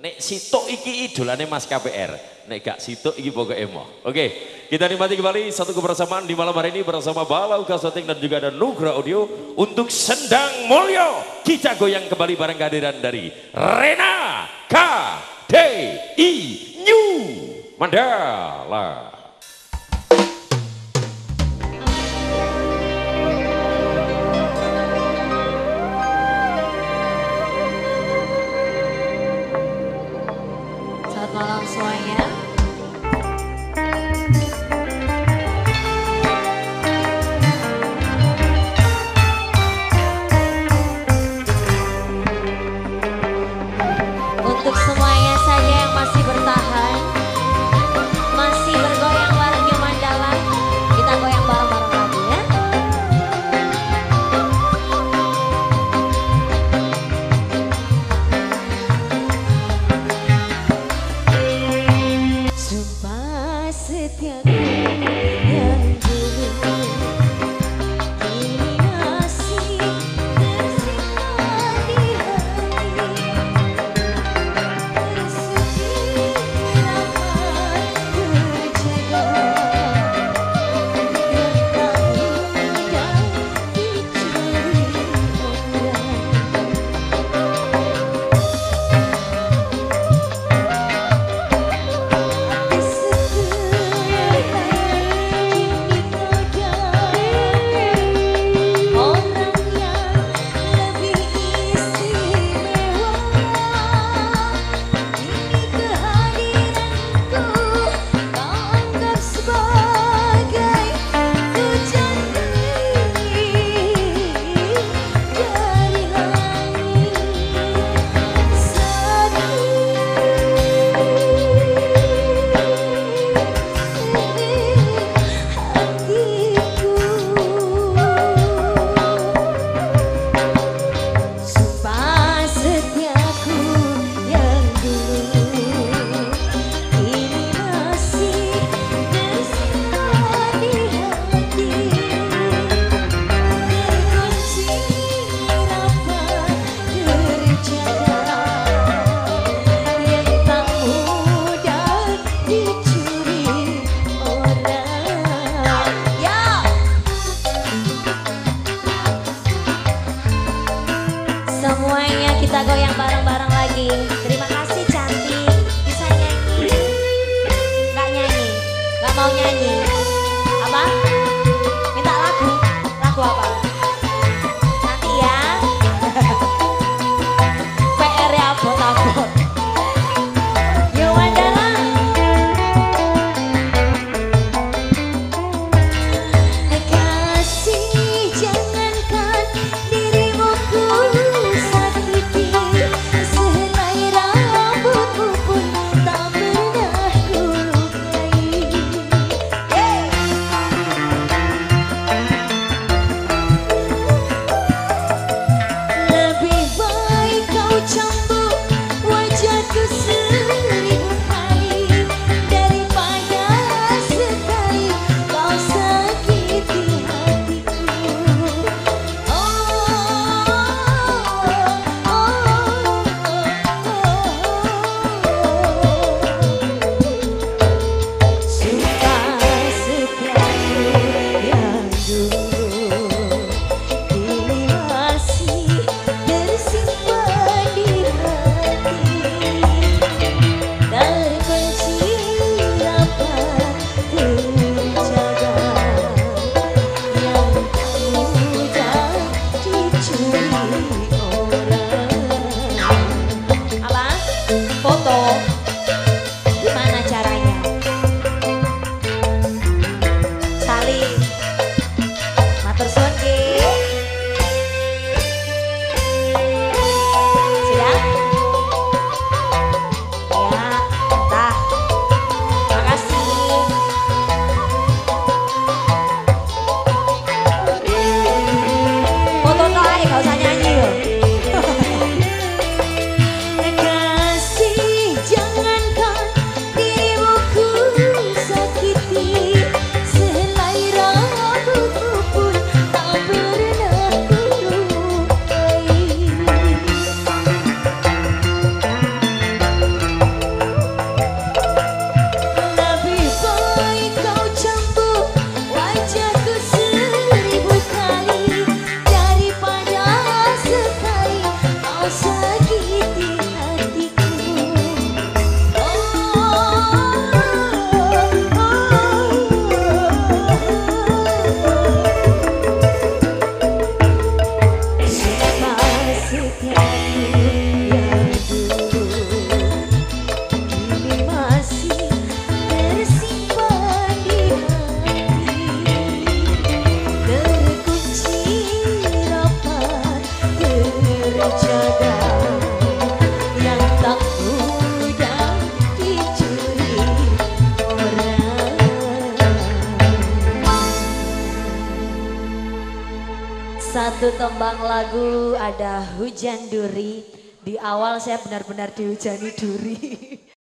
Nek sitok iki idolane Mas KPR. Nek gak sitok iki pokok emo. Oke, kita nikmati kembali satu kebersamaan di malam hari ini bersama Balau Kasoting dan juga ada Nugra Audio untuk Sendang Mulyo. Kita goyang kembali bareng kehadiran dari Rena K D I New Mandala. goyang bareng-bareng lagi. Terima kasih cantik. Bisa nyanyi? Gak nyanyi? Gak mau nyanyi? Satu tembang lagu ada hujan duri. Di awal saya benar-benar dihujani duri.